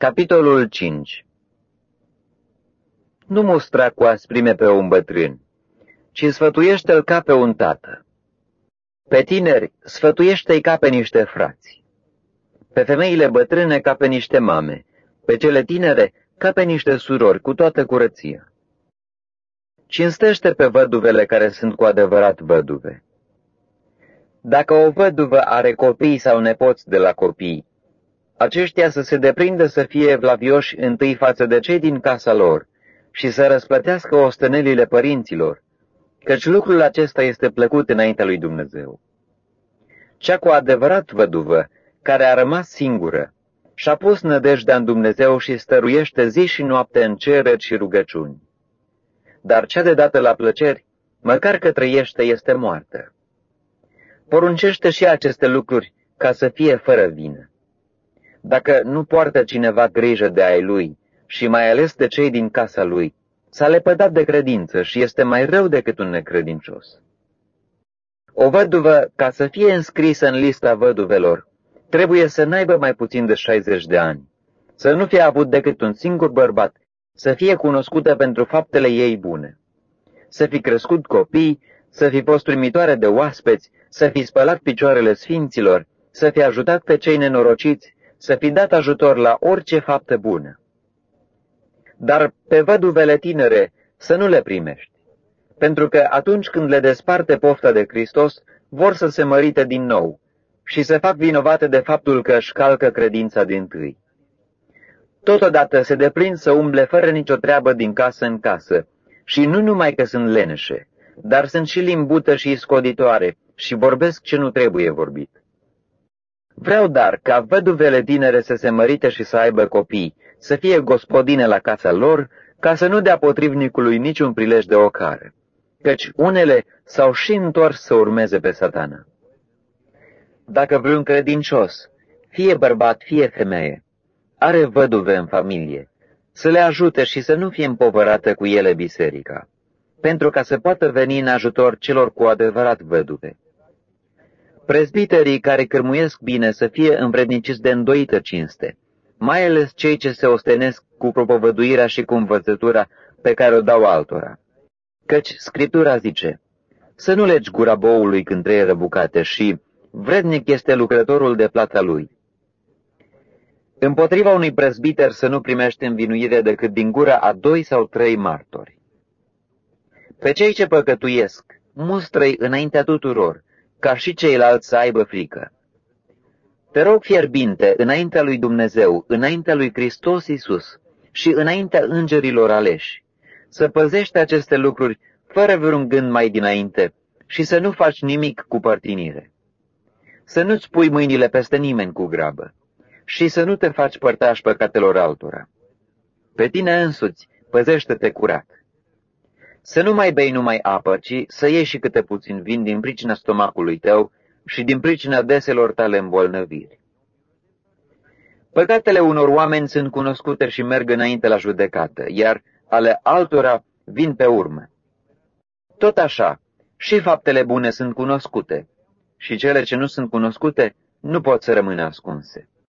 Capitolul 5 Nu mustra cu asprime pe un bătrân, ci sfătuiește-l ca pe un tată. Pe tineri sfătuiește-i ca pe niște frați. Pe femeile bătrâne ca pe niște mame, pe cele tinere ca pe niște surori cu toată curăția. Cinstește pe văduvele care sunt cu adevărat văduve. Dacă o văduvă are copii sau nepoți de la copii, aceștia să se deprindă să fie vlavioși întâi față de cei din casa lor și să răsplătească ostenelile părinților, căci lucrul acesta este plăcut înaintea lui Dumnezeu. Cea cu adevărat văduvă, care a rămas singură, și-a pus nădejdea în Dumnezeu și stăruiește zi și noapte în cereri și rugăciuni. Dar cea de dată la plăceri, măcar că trăiește, este moartă. Poruncește și aceste lucruri ca să fie fără vină. Dacă nu poartă cineva grijă de ai lui și mai ales de cei din casa lui, s-a lepădat de credință și este mai rău decât un necredincios. O văduvă, ca să fie înscrisă în lista văduvelor, trebuie să n-aibă mai puțin de 60 de ani, să nu fie avut decât un singur bărbat, să fie cunoscută pentru faptele ei bune, să fi crescut copii, să fi fost primitoare de oaspeți, să fi spălat picioarele sfinților, să fi ajutat pe cei nenorociți, să fi dat ajutor la orice faptă bună. Dar pe văduvele tinere să nu le primești, pentru că atunci când le desparte pofta de Hristos, vor să se mărite din nou și se fac vinovate de faptul că își calcă credința din tâi. Totodată se deprind să umble fără nicio treabă din casă în casă, și nu numai că sunt leneșe, dar sunt și limbută și scoditoare și vorbesc ce nu trebuie vorbit. Vreau dar ca văduvele tinere să se mărite și să aibă copii, să fie gospodine la casa lor, ca să nu dea potrivnicului niciun prilej de ocare, căci unele s-au și întors să urmeze pe satana. Dacă vreun credincios, fie bărbat, fie femeie, are văduve în familie, să le ajute și să nu fie împovărată cu ele biserica, pentru ca să poată veni în ajutor celor cu adevărat văduve. Prezbiterii care cârmuiesc bine să fie învredniciți de îndoită cinste, mai ales cei ce se ostenesc cu propovăduirea și cu învățătura pe care o dau altora. Căci Scriptura zice, să nu legi gura boului când trăie răbucate și vrednic este lucrătorul de plata lui. Împotriva unui prezbiter să nu primești învinuire decât din gura a doi sau trei martori. Pe cei ce păcătuiesc, mustră-i înaintea tuturor, ca și ceilalți să aibă frică. Te rog fierbinte, înaintea lui Dumnezeu, înaintea lui Hristos Iisus și înaintea îngerilor aleși, să păzești aceste lucruri fără vreun gând mai dinainte și să nu faci nimic cu părtinire. Să nu-ți pui mâinile peste nimeni cu grabă și să nu te faci părtaș păcatelor altora. Pe tine însuți, păzește-te curat. Să nu mai bei numai apă, ci să iei și câte puțin vin din pricina stomacului tău și din pricina deselor tale îmbolnăviri. Păcatele unor oameni sunt cunoscute și merg înainte la judecată, iar ale altora vin pe urmă. Tot așa, și faptele bune sunt cunoscute, și cele ce nu sunt cunoscute nu pot să rămână ascunse.